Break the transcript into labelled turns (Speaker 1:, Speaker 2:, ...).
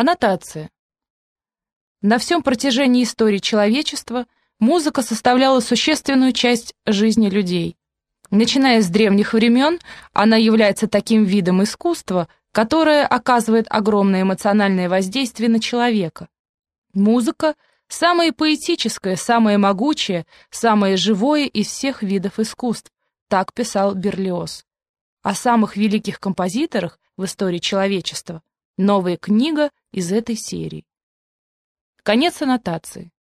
Speaker 1: Аннотация. На всем протяжении истории человечества музыка составляла существенную часть жизни людей. Начиная с древних времен, она является таким видом искусства, которое оказывает огромное эмоциональное воздействие на человека. Музыка – самое поэтическое, самое могучее, самое живое из всех видов искусств, так писал Берлиоз. О самых великих композиторах в истории человечества новая книга из этой серии. Конец аннотации.